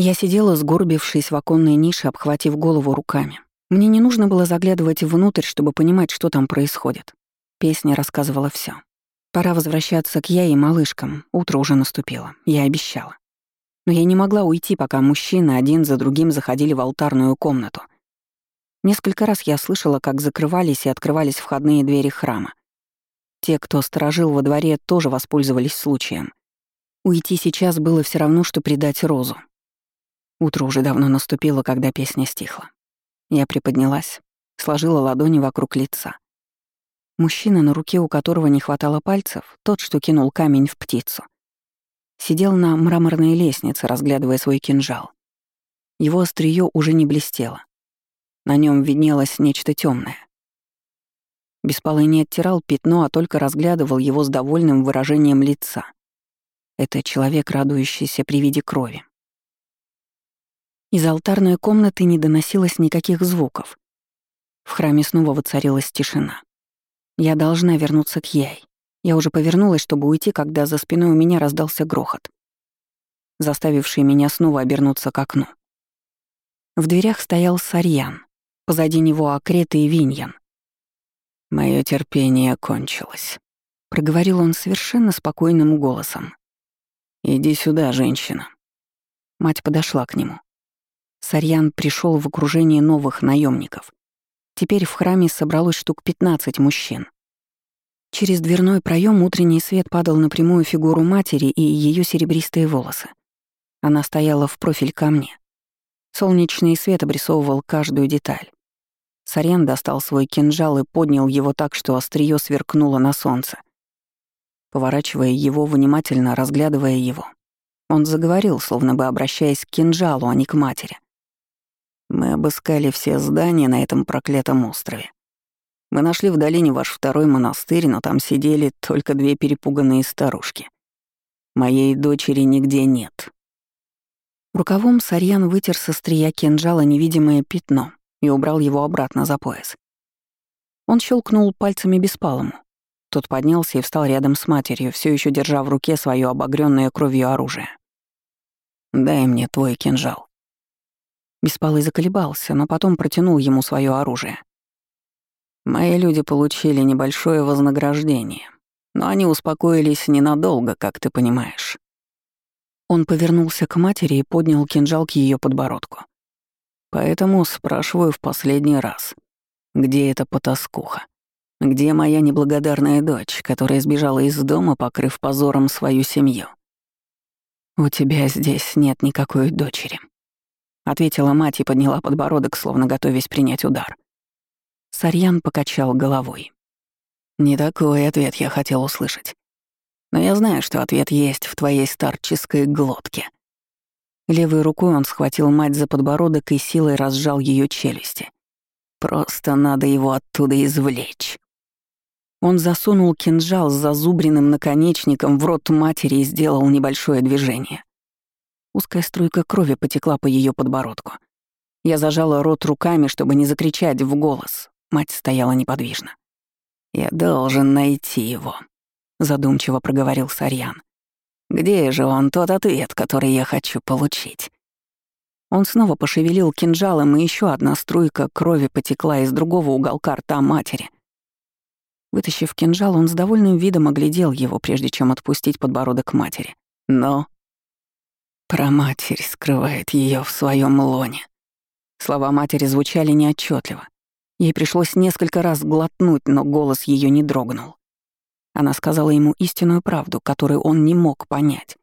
Я сидела, сгорбившись в оконной нише, обхватив голову руками. Мне не нужно было заглядывать внутрь, чтобы понимать, что там происходит. Песня рассказывала все. Пора возвращаться к я и малышкам. Утро уже наступило. Я обещала. Но я не могла уйти, пока мужчины один за другим заходили в алтарную комнату. Несколько раз я слышала, как закрывались и открывались входные двери храма. Те, кто сторожил во дворе, тоже воспользовались случаем. Уйти сейчас было все равно, что предать Розу. Утро уже давно наступило, когда песня стихла. Я приподнялась, сложила ладони вокруг лица. Мужчина, на руке у которого не хватало пальцев, тот, что кинул камень в птицу, сидел на мраморной лестнице, разглядывая свой кинжал. Его острие уже не блестело. На нем виднелось нечто темное. Беспалый не оттирал пятно, а только разглядывал его с довольным выражением лица. Это человек, радующийся при виде крови. Из алтарной комнаты не доносилось никаких звуков. В храме снова воцарилась тишина. Я должна вернуться к Яй. Я уже повернулась, чтобы уйти, когда за спиной у меня раздался грохот, заставивший меня снова обернуться к окну. В дверях стоял Сарьян, позади него Акрет и Виньян. Мое терпение кончилось», — проговорил он совершенно спокойным голосом. «Иди сюда, женщина». Мать подошла к нему. Сарьян пришел в окружение новых наемников. Теперь в храме собралось штук 15 мужчин. Через дверной проем утренний свет падал на прямую фигуру матери и ее серебристые волосы. Она стояла в профиль ко мне. Солнечный свет обрисовывал каждую деталь. Сарьян достал свой кинжал и поднял его так, что острие сверкнуло на солнце. Поворачивая его, внимательно разглядывая его, он заговорил, словно бы обращаясь к кинжалу, а не к матери. Мы обыскали все здания на этом проклятом острове. Мы нашли в долине ваш второй монастырь, но там сидели только две перепуганные старушки. Моей дочери нигде нет. Рукавом Сарьян вытер со стрия кинжала невидимое пятно и убрал его обратно за пояс. Он щелкнул пальцами беспалому. Тот поднялся и встал рядом с матерью, все еще держа в руке свое обогренное кровью оружие. «Дай мне твой кинжал», Беспалый заколебался, но потом протянул ему свое оружие. Мои люди получили небольшое вознаграждение, но они успокоились ненадолго, как ты понимаешь. Он повернулся к матери и поднял кинжал к ее подбородку. Поэтому спрашиваю в последний раз, где эта потаскуха? Где моя неблагодарная дочь, которая сбежала из дома, покрыв позором свою семью? У тебя здесь нет никакой дочери, ответила мать и подняла подбородок, словно готовясь принять удар. Сарьян покачал головой. Не такой ответ я хотел услышать. Но я знаю, что ответ есть в твоей старческой глотке. Левой рукой он схватил мать за подбородок и силой разжал ее челюсти. Просто надо его оттуда извлечь. Он засунул кинжал с зазубренным наконечником в рот матери и сделал небольшое движение. Узкая струйка крови потекла по ее подбородку. Я зажала рот руками, чтобы не закричать в голос. Мать стояла неподвижно. «Я должен найти его», — задумчиво проговорил Сарьян. «Где же он, тот ответ, который я хочу получить?» Он снова пошевелил кинжалом, и еще одна струйка крови потекла из другого уголка рта матери. Вытащив кинжал, он с довольным видом оглядел его, прежде чем отпустить подбородок матери. «Но про матерь скрывает ее в своем лоне. Слова матери звучали неотчетливо. Ей пришлось несколько раз глотнуть, но голос ее не дрогнул. Она сказала ему истинную правду, которую он не мог понять.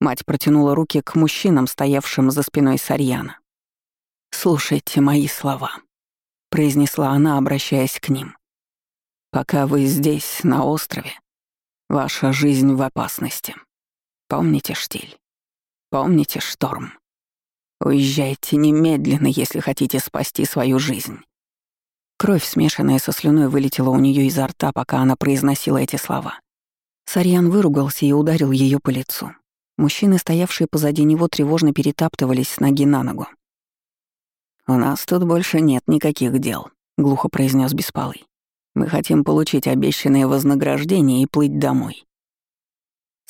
Мать протянула руки к мужчинам, стоявшим за спиной Сарьяна. «Слушайте мои слова», — произнесла она, обращаясь к ним. «Пока вы здесь, на острове, ваша жизнь в опасности. Помните штиль. Помните шторм. Уезжайте немедленно, если хотите спасти свою жизнь. Кровь, смешанная со слюной, вылетела у нее изо рта, пока она произносила эти слова. Сарьян выругался и ударил ее по лицу. Мужчины, стоявшие позади него, тревожно перетаптывались с ноги на ногу. «У нас тут больше нет никаких дел», — глухо произнес Беспалый. «Мы хотим получить обещанное вознаграждение и плыть домой.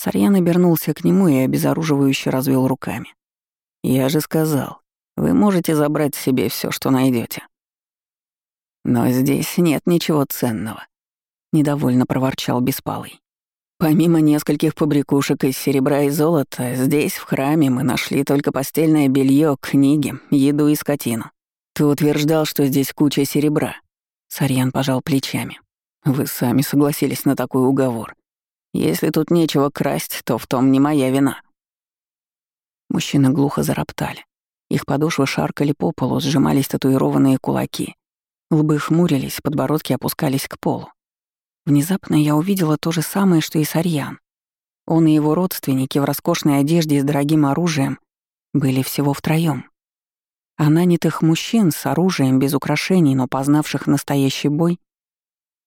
Сарьян обернулся к нему и обезоруживающе развел руками. Я же сказал, вы можете забрать себе все, что найдете. Но здесь нет ничего ценного, недовольно проворчал Беспалый. Помимо нескольких побрякушек из серебра и золота, здесь, в храме, мы нашли только постельное белье, книги, еду и скотину. Ты утверждал, что здесь куча серебра. Сарьян пожал плечами. Вы сами согласились на такой уговор. Если тут нечего красть, то в том не моя вина. Мужчины глухо зароптали. Их подошвы шаркали по полу, сжимались татуированные кулаки. Лбы хмурились, подбородки опускались к полу. Внезапно я увидела то же самое, что и Сарьян. Он и его родственники в роскошной одежде с дорогим оружием были всего втроём. А нанятых мужчин с оружием без украшений, но познавших настоящий бой,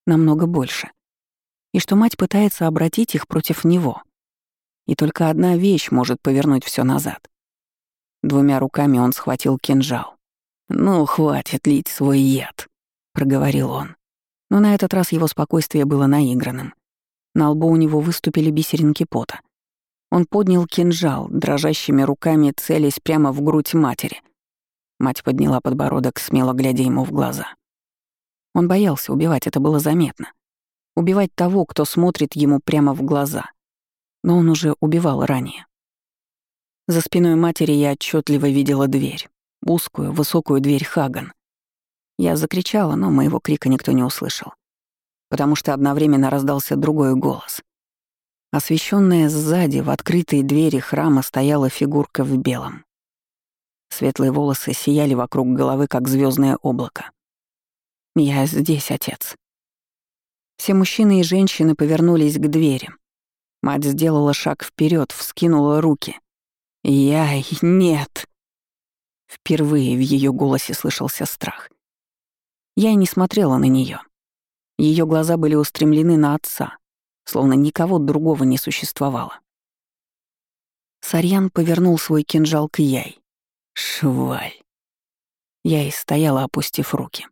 намного больше. И что мать пытается обратить их против него. И только одна вещь может повернуть все назад. Двумя руками он схватил кинжал. «Ну, хватит лить свой яд», — проговорил он. Но на этот раз его спокойствие было наигранным. На лбу у него выступили бисеринки пота. Он поднял кинжал, дрожащими руками целясь прямо в грудь матери. Мать подняла подбородок, смело глядя ему в глаза. Он боялся убивать, это было заметно. Убивать того, кто смотрит ему прямо в глаза. Но он уже убивал ранее. За спиной матери я отчетливо видела дверь. Узкую, высокую дверь Хаган. Я закричала, но моего крика никто не услышал. Потому что одновременно раздался другой голос. Освещенная сзади в открытой двери храма стояла фигурка в белом. Светлые волосы сияли вокруг головы, как звездное облако. «Я здесь, отец». Все мужчины и женщины повернулись к двери. Мать сделала шаг вперед, вскинула руки. «Я... нет!» Впервые в ее голосе слышался страх. Я и не смотрела на нее. Ее глаза были устремлены на отца, словно никого другого не существовало. Сарьян повернул свой кинжал к Яй. «Шваль!» Я и стояла, опустив руки.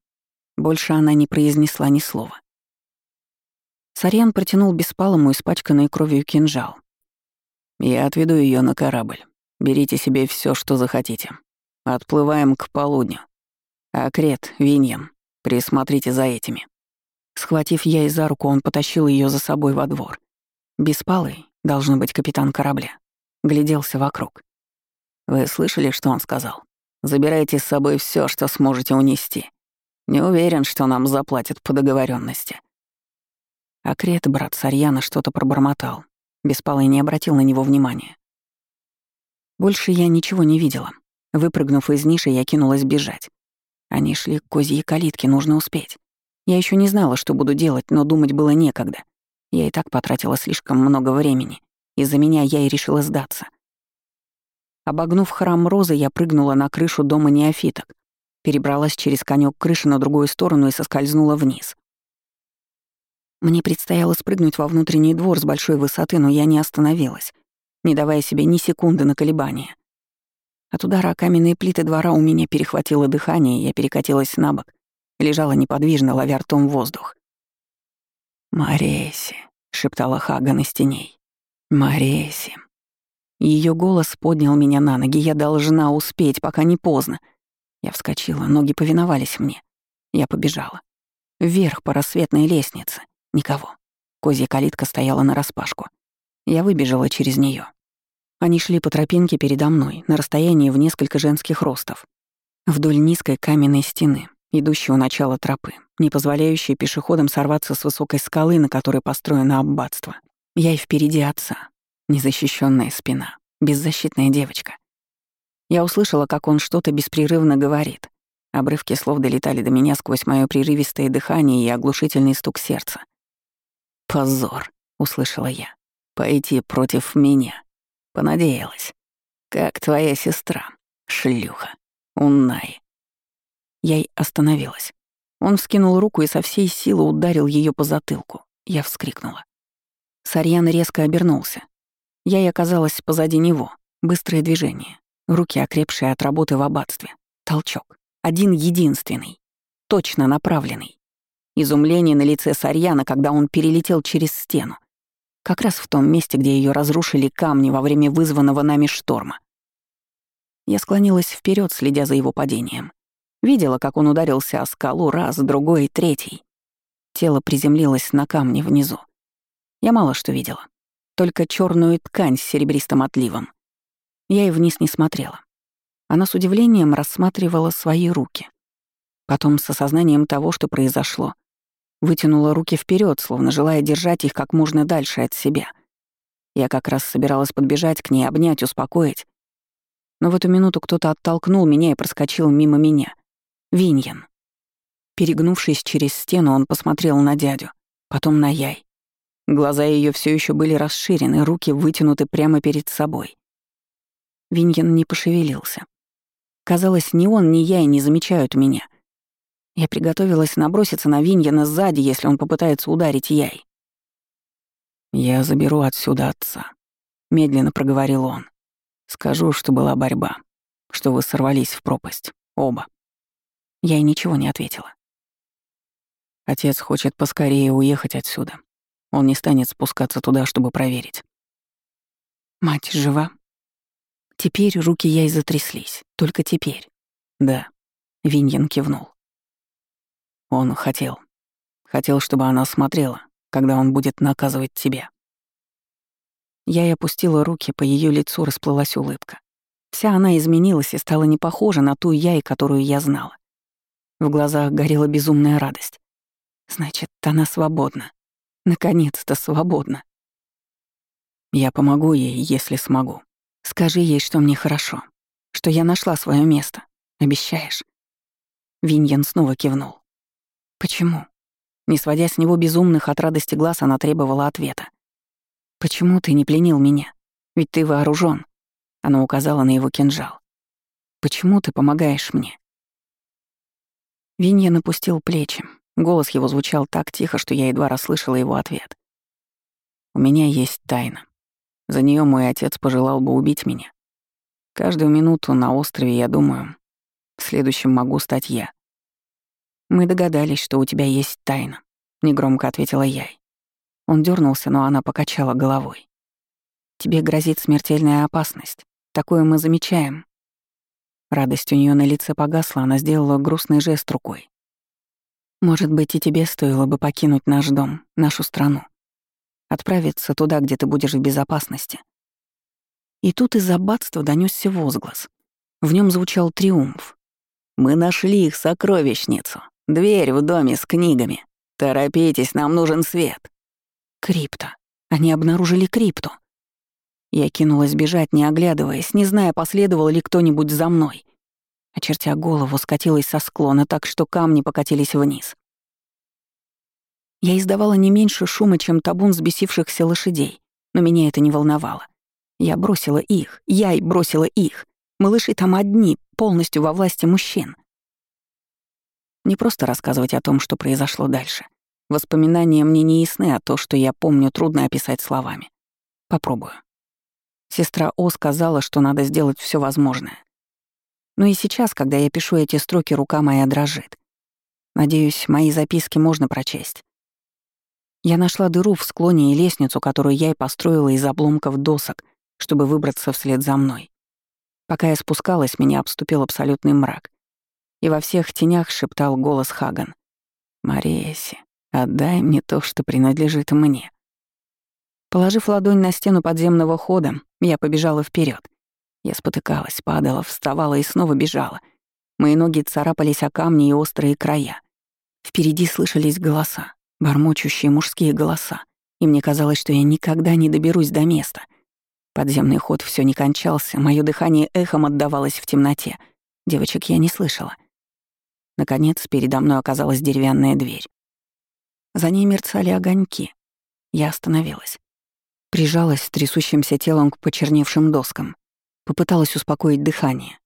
Больше она не произнесла ни слова. Сарьян протянул беспалому испачканный кровью кинжал. «Я отведу ее на корабль. Берите себе все, что захотите. Отплываем к полудню. Акрет, Виньям, присмотрите за этими». Схватив я за руку, он потащил ее за собой во двор. Беспалый, должно быть капитан корабля, гляделся вокруг. «Вы слышали, что он сказал? Забирайте с собой все, что сможете унести. Не уверен, что нам заплатят по договоренности. Акрет, брат Сарьяна, что-то пробормотал. Беспалый не обратил на него внимания. Больше я ничего не видела. Выпрыгнув из ниши, я кинулась бежать. Они шли к козьей калитке, нужно успеть. Я еще не знала, что буду делать, но думать было некогда. Я и так потратила слишком много времени. Из-за меня я и решила сдаться. Обогнув храм Розы, я прыгнула на крышу дома неофиток, перебралась через конек крыши на другую сторону и соскользнула вниз. Мне предстояло спрыгнуть во внутренний двор с большой высоты, но я не остановилась, не давая себе ни секунды на колебания. От удара каменные плиты двора у меня перехватило дыхание, и я перекатилась на бок, лежала неподвижно, ловя ртом воздух. «Мореси», — шептала Хаган из теней. «Мореси». Ее голос поднял меня на ноги. Я должна успеть, пока не поздно. Я вскочила, ноги повиновались мне. Я побежала. Вверх по рассветной лестнице. Никого. Козья калитка стояла нараспашку. Я выбежала через нее. Они шли по тропинке передо мной, на расстоянии в несколько женских ростов. Вдоль низкой каменной стены, идущей у начала тропы, не позволяющей пешеходам сорваться с высокой скалы, на которой построено аббатство. Я и впереди отца. Незащищенная спина. Беззащитная девочка. Я услышала, как он что-то беспрерывно говорит. Обрывки слов долетали до меня сквозь моё прерывистое дыхание и оглушительный стук сердца. «Позор», — услышала я. «Пойти против меня». Понадеялась. «Как твоя сестра, шлюха, Уннай». Я и остановилась. Он вскинул руку и со всей силы ударил ее по затылку. Я вскрикнула. Сарьян резко обернулся. Я и оказалась позади него. Быстрое движение. Руки, окрепшие от работы в аббатстве. Толчок. Один единственный. Точно направленный. Изумление на лице Сарьяна, когда он перелетел через стену. Как раз в том месте, где ее разрушили камни во время вызванного нами шторма. Я склонилась вперед, следя за его падением. Видела, как он ударился о скалу раз, другой, третий. Тело приземлилось на камне внизу. Я мало что видела. Только черную ткань с серебристым отливом. Я и вниз не смотрела. Она с удивлением рассматривала свои руки. Потом, с осознанием того, что произошло, вытянула руки вперед, словно желая держать их как можно дальше от себя. Я как раз собиралась подбежать к ней, обнять, успокоить. Но в эту минуту кто-то оттолкнул меня и проскочил мимо меня. Виньян. Перегнувшись через стену, он посмотрел на дядю, потом на Яй. Глаза ее все еще были расширены, руки вытянуты прямо перед собой. Виньян не пошевелился. Казалось, ни он, ни я и не замечают меня. Я приготовилась наброситься на Виньяна сзади, если он попытается ударить Яй. «Я заберу отсюда отца», — медленно проговорил он. «Скажу, что была борьба, что вы сорвались в пропасть, оба». Я и ничего не ответила. Отец хочет поскорее уехать отсюда. Он не станет спускаться туда, чтобы проверить. Мать жива? Теперь руки я и затряслись. Только теперь. Да. Виньен кивнул. Он хотел. Хотел, чтобы она смотрела, когда он будет наказывать тебя. Я и опустила руки, по ее лицу расплылась улыбка. Вся она изменилась и стала не похожа на ту яй, которую я знала. В глазах горела безумная радость. Значит, она свободна. Наконец-то свободна. Я помогу ей, если смогу. Скажи ей, что мне хорошо, что я нашла свое место. Обещаешь?» Виньян снова кивнул. «Почему?» Не сводя с него безумных от радости глаз, она требовала ответа. «Почему ты не пленил меня? Ведь ты вооружен. Она указала на его кинжал. «Почему ты помогаешь мне?» Винья напустил плечи. Голос его звучал так тихо, что я едва расслышала его ответ. «У меня есть тайна. За нее мой отец пожелал бы убить меня. Каждую минуту на острове я думаю, следующим могу стать я. Мы догадались, что у тебя есть тайна, негромко ответила я. Он дернулся, но она покачала головой. Тебе грозит смертельная опасность. Такое мы замечаем. Радость у нее на лице погасла, она сделала грустный жест рукой. Может быть, и тебе стоило бы покинуть наш дом, нашу страну. Отправиться туда, где ты будешь в безопасности. И тут из аббатства донесся возглас. В нем звучал триумф. «Мы нашли их сокровищницу. Дверь в доме с книгами. Торопитесь, нам нужен свет». Крипто. Они обнаружили крипту. Я кинулась бежать, не оглядываясь, не зная, последовал ли кто-нибудь за мной. Очертя голову, скатилась со склона так, что камни покатились вниз. Я издавала не меньше шума, чем табун взбесившихся лошадей, но меня это не волновало. Я бросила их, я и бросила их. Малыши там одни, полностью во власти мужчин. Не просто рассказывать о том, что произошло дальше. Воспоминания мне не ясны, а то, что я помню, трудно описать словами. Попробую. Сестра О сказала, что надо сделать все возможное. Но и сейчас, когда я пишу эти строки, рука моя дрожит. Надеюсь, мои записки можно прочесть. Я нашла дыру в склоне и лестницу, которую я и построила из обломков досок, чтобы выбраться вслед за мной. Пока я спускалась, меня обступил абсолютный мрак. И во всех тенях шептал голос Хаган. «Мареси, отдай мне то, что принадлежит мне». Положив ладонь на стену подземного хода, я побежала вперед. Я спотыкалась, падала, вставала и снова бежала. Мои ноги царапались о камни и острые края. Впереди слышались голоса бормочущие мужские голоса, и мне казалось, что я никогда не доберусь до места. Подземный ход все не кончался, мое дыхание эхом отдавалось в темноте. Девочек я не слышала. Наконец, передо мной оказалась деревянная дверь. За ней мерцали огоньки. Я остановилась. Прижалась с трясущимся телом к почерневшим доскам. Попыталась успокоить дыхание.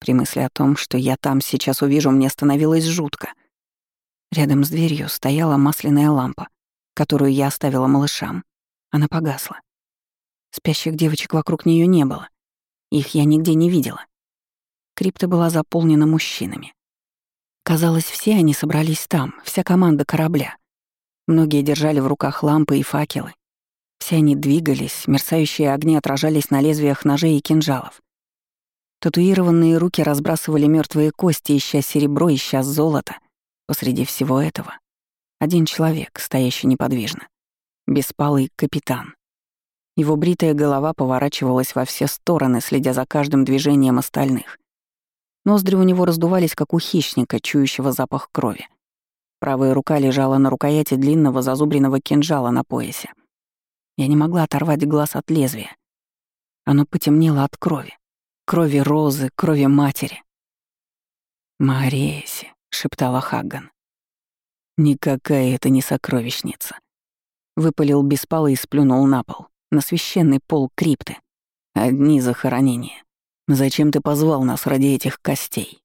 При мысли о том, что я там сейчас увижу, мне становилось жутко. Рядом с дверью стояла масляная лампа, которую я оставила малышам. Она погасла. Спящих девочек вокруг нее не было. Их я нигде не видела. Крипта была заполнена мужчинами. Казалось, все они собрались там, вся команда корабля. Многие держали в руках лампы и факелы. Все они двигались, мерцающие огни отражались на лезвиях ножей и кинжалов. Татуированные руки разбрасывали мертвые кости, ища серебро, ища золото. Посреди всего этого один человек, стоящий неподвижно. Беспалый капитан. Его бритая голова поворачивалась во все стороны, следя за каждым движением остальных. Ноздри у него раздувались, как у хищника, чующего запах крови. Правая рука лежала на рукояти длинного зазубренного кинжала на поясе. Я не могла оторвать глаз от лезвия. Оно потемнело от крови. Крови Розы, крови матери. «Мареси», — шептала Хагган. «Никакая это не сокровищница». Выпалил беспало и сплюнул на пол, на священный пол крипты. Одни захоронения. Зачем ты позвал нас ради этих костей?»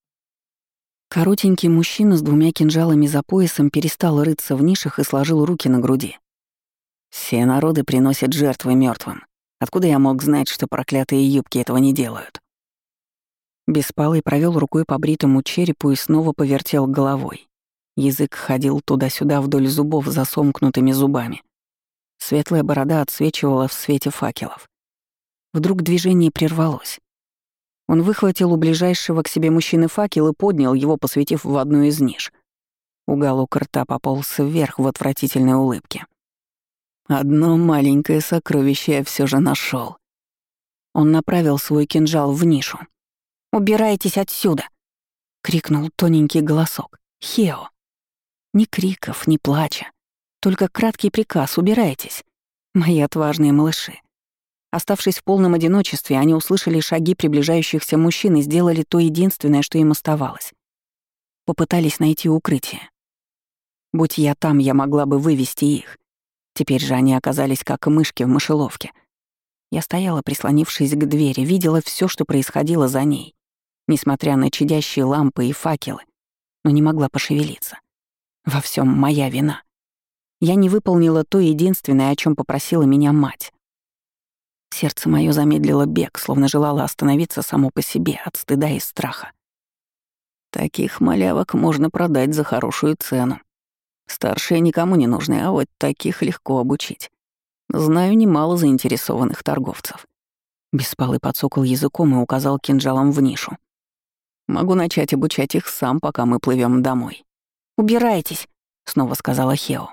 Коротенький мужчина с двумя кинжалами за поясом перестал рыться в нишах и сложил руки на груди. «Все народы приносят жертвы мертвым. Откуда я мог знать, что проклятые юбки этого не делают?» Беспалый провел рукой по бритому черепу и снова повертел головой. Язык ходил туда-сюда вдоль зубов за сомкнутыми зубами. Светлая борода отсвечивала в свете факелов. Вдруг движение прервалось. Он выхватил у ближайшего к себе мужчины факел и поднял его, посветив в одну из ниш. Уголок рта пополз вверх в отвратительной улыбке. «Одно маленькое сокровище я все же нашел. Он направил свой кинжал в нишу. «Убирайтесь отсюда!» — крикнул тоненький голосок. «Хео!» Ни криков, ни плача. Только краткий приказ «убирайтесь!» Мои отважные малыши. Оставшись в полном одиночестве, они услышали шаги приближающихся мужчин и сделали то единственное, что им оставалось. Попытались найти укрытие. Будь я там, я могла бы вывести их. Теперь же они оказались как мышки в мышеловке. Я стояла, прислонившись к двери, видела все, что происходило за ней, несмотря на чадящие лампы и факелы, но не могла пошевелиться. Во всем моя вина. Я не выполнила то единственное, о чем попросила меня мать. Сердце мое замедлило бег, словно желало остановиться само по себе от стыда и страха. Таких малявок можно продать за хорошую цену. Старшие никому не нужны, а вот таких легко обучить. Знаю немало заинтересованных торговцев. Беспалый подсокол языком и указал кинжалом в нишу. Могу начать обучать их сам, пока мы плывем домой. «Убирайтесь», — снова сказала Хео.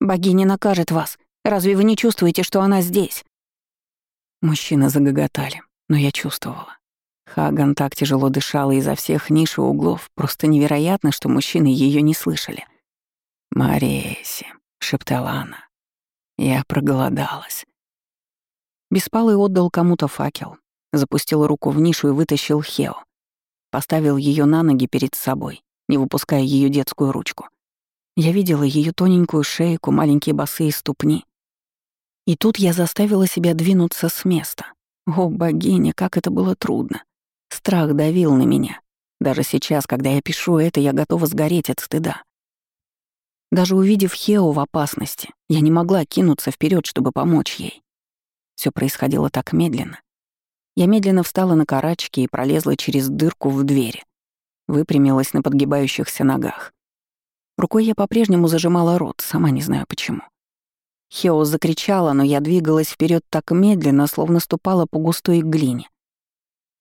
«Богиня накажет вас. Разве вы не чувствуете, что она здесь?» Мужчины загоготали, но я чувствовала. Хаган так тяжело дышала изо всех ниш и углов, просто невероятно, что мужчины ее не слышали. «Мареси», — шептала она, — «я проголодалась». Беспалый отдал кому-то факел, запустил руку в нишу и вытащил Хео. Поставил ее на ноги перед собой, не выпуская ее детскую ручку. Я видела ее тоненькую шейку, маленькие босые ступни, и тут я заставила себя двинуться с места. О, богиня, как это было трудно. Страх давил на меня. Даже сейчас, когда я пишу это, я готова сгореть от стыда. Даже увидев Хео в опасности, я не могла кинуться вперед, чтобы помочь ей. Все происходило так медленно. Я медленно встала на карачки и пролезла через дырку в двери. Выпрямилась на подгибающихся ногах. Рукой я по-прежнему зажимала рот, сама не знаю почему. Хео закричала, но я двигалась вперед так медленно, словно ступала по густой глине.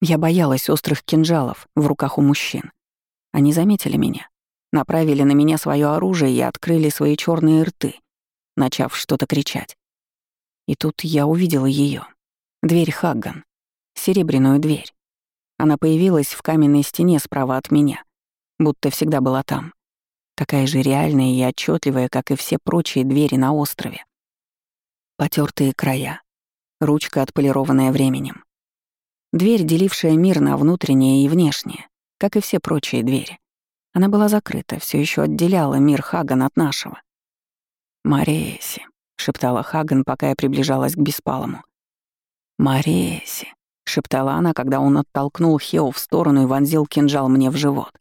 Я боялась острых кинжалов в руках у мужчин. Они заметили меня, направили на меня свое оружие и открыли свои черные рты, начав что-то кричать. И тут я увидела ее. Дверь Хагган. Серебряную дверь. Она появилась в каменной стене справа от меня, будто всегда была там. Такая же реальная и отчетливая, как и все прочие двери на острове потертые края, ручка, отполированная временем. Дверь, делившая мир на внутреннее и внешнее, как и все прочие двери. Она была закрыта, все еще отделяла мир Хаган от нашего. «Мареси», — шептала Хаган, пока я приближалась к Беспалому. «Мареси», — шептала она, когда он оттолкнул Хео в сторону и вонзил кинжал мне в живот.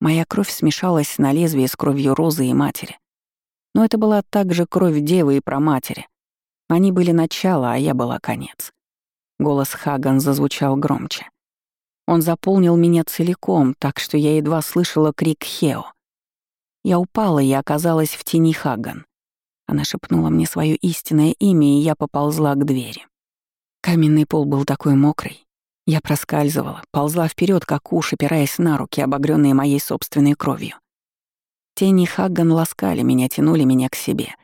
Моя кровь смешалась на лезвии с кровью Розы и матери. Но это была также кровь девы и проматери. Они были начало, а я была конец. Голос Хаган зазвучал громче. Он заполнил меня целиком, так что я едва слышала крик Хео. Я упала и оказалась в тени Хаган. Она шепнула мне свое истинное имя, и я поползла к двери. Каменный пол был такой мокрый. Я проскальзывала, ползла вперед, как уж, опираясь на руки, обогренные моей собственной кровью. Тени Хагган ласкали меня, тянули меня к себе.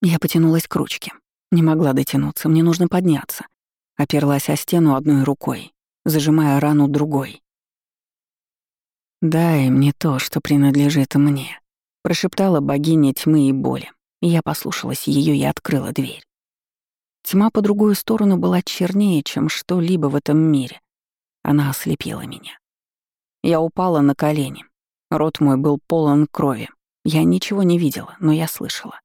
Я потянулась к ручке. Не могла дотянуться, мне нужно подняться. Оперлась о стену одной рукой, зажимая рану другой. «Дай мне то, что принадлежит мне», — прошептала богиня тьмы и боли. Я послушалась ее и открыла дверь. Тьма по другую сторону была чернее, чем что-либо в этом мире. Она ослепила меня. Я упала на колени. Рот мой был полон крови. Я ничего не видела, но я слышала.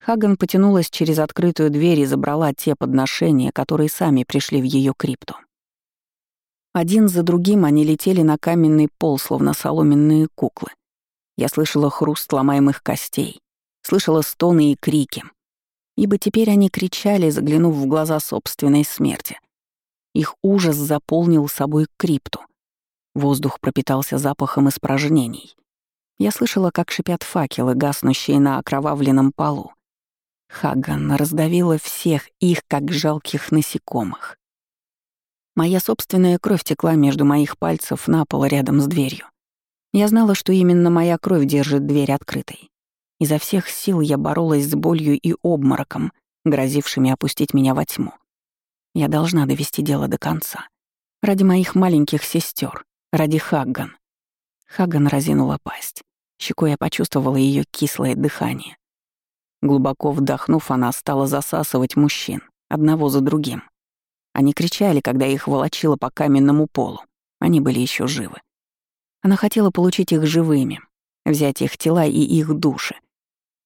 Хаган потянулась через открытую дверь и забрала те подношения, которые сами пришли в ее крипту. Один за другим они летели на каменный пол, словно соломенные куклы. Я слышала хруст ломаемых костей, слышала стоны и крики, ибо теперь они кричали, заглянув в глаза собственной смерти. Их ужас заполнил собой крипту. Воздух пропитался запахом испражнений. Я слышала, как шипят факелы, гаснущие на окровавленном полу. Хаган раздавила всех их, как жалких насекомых. Моя собственная кровь текла между моих пальцев на пол рядом с дверью. Я знала, что именно моя кровь держит дверь открытой. Изо всех сил я боролась с болью и обмороком, грозившими опустить меня во тьму. Я должна довести дело до конца. Ради моих маленьких сестер, ради Хагган. Хагган разинула пасть. Щекой я почувствовала ее кислое дыхание. Глубоко вдохнув, она стала засасывать мужчин, одного за другим. Они кричали, когда их волочило по каменному полу. Они были еще живы. Она хотела получить их живыми, взять их тела и их души,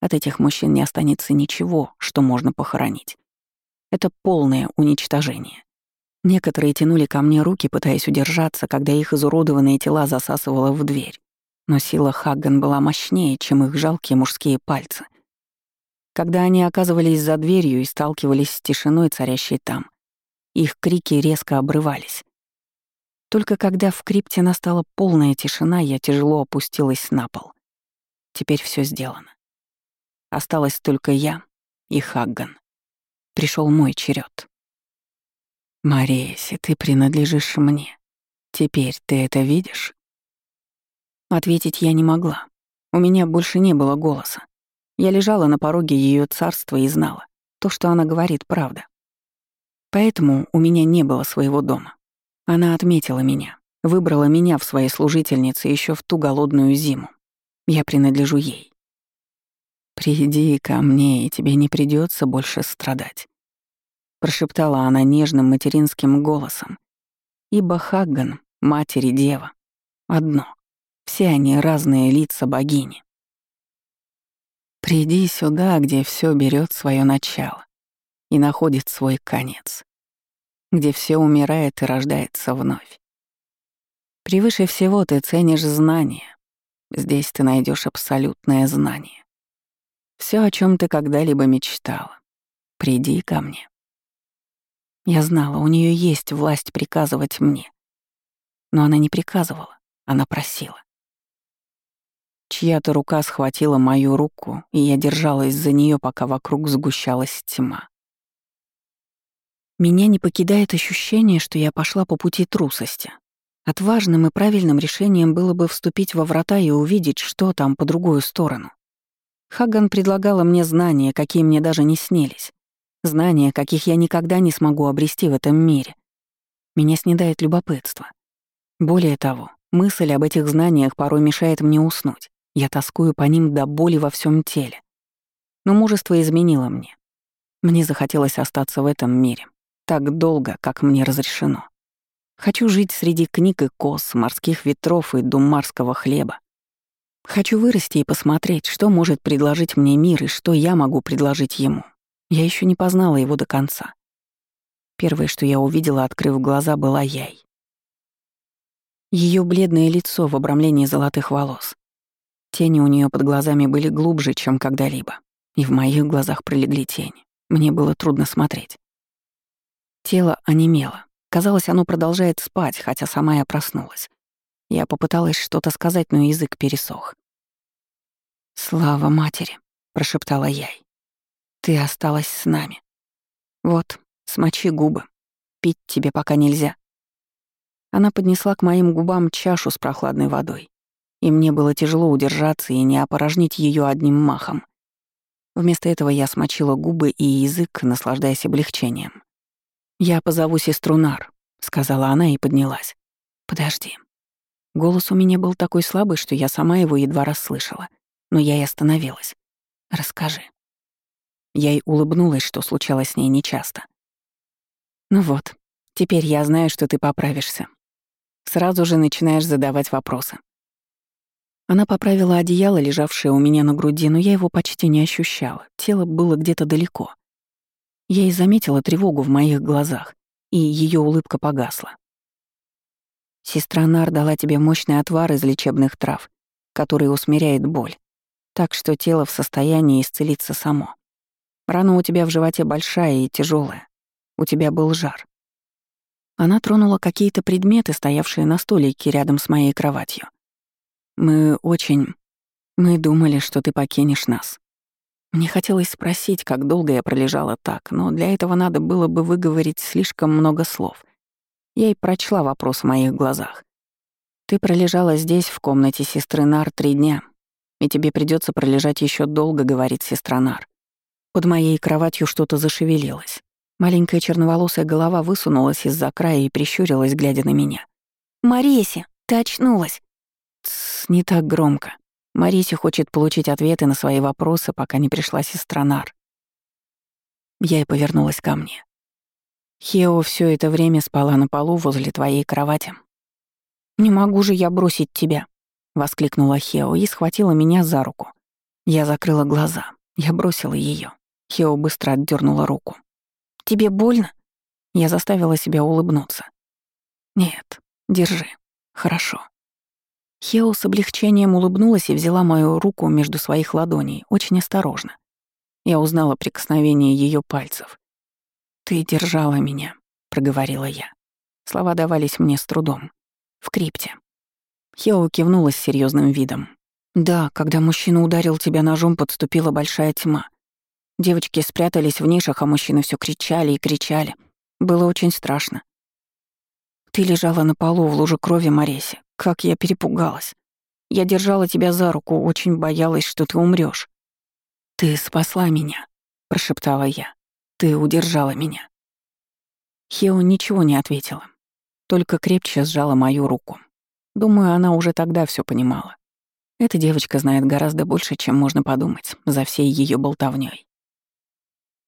от этих мужчин не останется ничего, что можно похоронить. Это полное уничтожение. Некоторые тянули ко мне руки, пытаясь удержаться, когда их изуродованные тела засасывало в дверь. Но сила Хагган была мощнее, чем их жалкие мужские пальцы. Когда они оказывались за дверью и сталкивались с тишиной, царящей там, их крики резко обрывались. Только когда в крипте настала полная тишина, я тяжело опустилась на пол. Теперь все сделано. Осталась только я и Хагган. Пришел мой черед. «Мареси, ты принадлежишь мне. Теперь ты это видишь?» Ответить я не могла. У меня больше не было голоса. Я лежала на пороге ее царства и знала, то, что она говорит, правда. Поэтому у меня не было своего дома. Она отметила меня, выбрала меня в своей служительнице еще в ту голодную зиму. Я принадлежу ей. «Приди ко мне, и тебе не придется больше страдать», — прошептала она нежным материнским голосом. Ибо Хагган, матери дева, одно. Все они разные лица богини. Приди сюда, где все берет свое начало и находит свой конец, где все умирает и рождается вновь. Превыше всего ты ценишь знания. Здесь ты найдешь абсолютное знание. Все, о чем ты когда-либо мечтала. Приди ко мне. Я знала, у нее есть власть приказывать мне. Но она не приказывала, она просила. Чья-то рука схватила мою руку, и я держалась за нее, пока вокруг сгущалась тьма. Меня не покидает ощущение, что я пошла по пути трусости. Отважным и правильным решением было бы вступить во врата и увидеть, что там по другую сторону. Хаган предлагала мне знания, какие мне даже не снились. Знания, каких я никогда не смогу обрести в этом мире. Меня снедает любопытство. Более того, мысль об этих знаниях порой мешает мне уснуть. Я тоскую по ним до боли во всем теле. Но мужество изменило мне. Мне захотелось остаться в этом мире. Так долго, как мне разрешено. Хочу жить среди книг и кос, морских ветров и думарского хлеба. Хочу вырасти и посмотреть, что может предложить мне мир и что я могу предложить ему. Я еще не познала его до конца. Первое, что я увидела, открыв глаза, была Яй. Ее бледное лицо в обрамлении золотых волос. Тени у нее под глазами были глубже, чем когда-либо. И в моих глазах пролегли тени. Мне было трудно смотреть. Тело онемело. Казалось, оно продолжает спать, хотя сама я проснулась. Я попыталась что-то сказать, но язык пересох. «Слава матери», — прошептала я. «Ты осталась с нами. Вот, смочи губы. Пить тебе пока нельзя. Она поднесла к моим губам чашу с прохладной водой, и мне было тяжело удержаться и не опорожнить ее одним махом. Вместо этого я смочила губы и язык, наслаждаясь облегчением. «Я позову сестру Нар», — сказала она и поднялась. «Подожди». Голос у меня был такой слабый, что я сама его едва расслышала. Но я и остановилась. «Расскажи». Я ей улыбнулась, что случалось с ней нечасто. «Ну вот, теперь я знаю, что ты поправишься. Сразу же начинаешь задавать вопросы. Она поправила одеяло, лежавшее у меня на груди, но я его почти не ощущала. Тело было где-то далеко. Я и заметила тревогу в моих глазах, и ее улыбка погасла. Сестра Нар дала тебе мощный отвар из лечебных трав, который усмиряет боль, так что тело в состоянии исцелиться само. Рана у тебя в животе большая и тяжелая. У тебя был жар. Она тронула какие-то предметы, стоявшие на столике рядом с моей кроватью. Мы очень... Мы думали, что ты покинешь нас. Мне хотелось спросить, как долго я пролежала так, но для этого надо было бы выговорить слишком много слов. Я и прочла вопрос в моих глазах. Ты пролежала здесь, в комнате сестры Нар, три дня, и тебе придется пролежать еще долго, говорит сестра Нар. Под моей кроватью что-то зашевелилось. Маленькая черноволосая голова высунулась из-за края и прищурилась, глядя на меня. «Мареси, ты очнулась!» Тссс, не так громко. Мариси хочет получить ответы на свои вопросы, пока не пришла сестра Нар. Я и повернулась ко мне. Хео все это время спала на полу возле твоей кровати. «Не могу же я бросить тебя!» — воскликнула Хео и схватила меня за руку. Я закрыла глаза. Я бросила ее. Хео быстро отдернула руку. «Тебе больно?» Я заставила себя улыбнуться. «Нет, держи. Хорошо». Хео с облегчением улыбнулась и взяла мою руку между своих ладоней, очень осторожно. Я узнала прикосновение ее пальцев. «Ты держала меня», — проговорила я. Слова давались мне с трудом. В крипте. Хео кивнула с серьезным видом. «Да, когда мужчина ударил тебя ножом, подступила большая тьма. Девочки спрятались в нишах, а мужчины все кричали и кричали. Было очень страшно. Ты лежала на полу в луже крови, Мореси. Как я перепугалась. Я держала тебя за руку, очень боялась, что ты умрёшь. «Ты спасла меня», — прошептала я. «Ты удержала меня». Хео ничего не ответила, только крепче сжала мою руку. Думаю, она уже тогда всё понимала. Эта девочка знает гораздо больше, чем можно подумать, за всей её болтовнёй.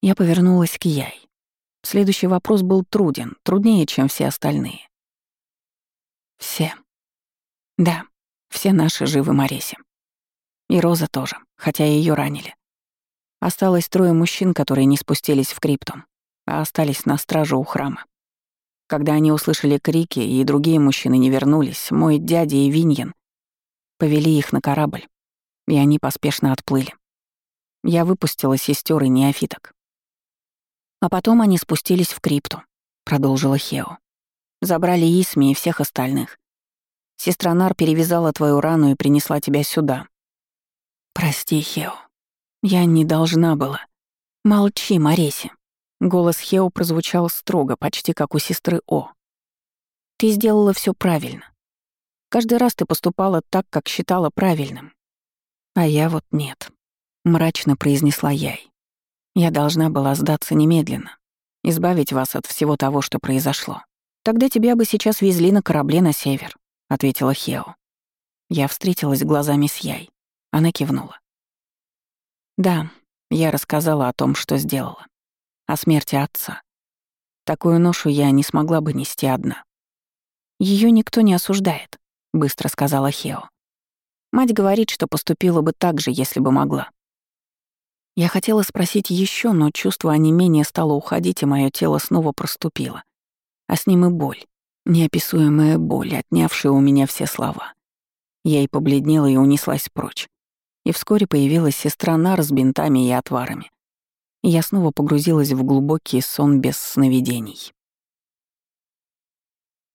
Я повернулась к Яй. Следующий вопрос был труден, труднее, чем все остальные. Все. Да, все наши живы Мореси. И Роза тоже, хотя ее ранили. Осталось трое мужчин, которые не спустились в крипту, а остались на страже у храма. Когда они услышали крики, и другие мужчины не вернулись, мой дядя и Виньен повели их на корабль, и они поспешно отплыли. Я выпустила сестер и неофиток. А потом они спустились в крипту, продолжила Хео. Забрали Исми и всех остальных. Сестра Нар перевязала твою рану и принесла тебя сюда. Прости, Хео. Я не должна была. Молчи, Мореси. Голос Хео прозвучал строго, почти как у сестры О. Ты сделала все правильно. Каждый раз ты поступала так, как считала правильным. А я вот нет. Мрачно произнесла Яй. Я должна была сдаться немедленно, избавить вас от всего того, что произошло. Тогда тебя бы сейчас везли на корабле на север, — ответила Хео. Я встретилась глазами с Яй. Она кивнула. «Да, я рассказала о том, что сделала. О смерти отца. Такую ношу я не смогла бы нести одна. Ее никто не осуждает», — быстро сказала Хео. «Мать говорит, что поступила бы так же, если бы могла». Я хотела спросить еще, но чувство онемения стало уходить, и мое тело снова проступило. А с ним и боль. Неописуемая боль, отнявшая у меня все слова. Я и побледнела и унеслась прочь. И вскоре появилась сестра Нар с бинтами и отварами. И я снова погрузилась в глубокий сон без сновидений.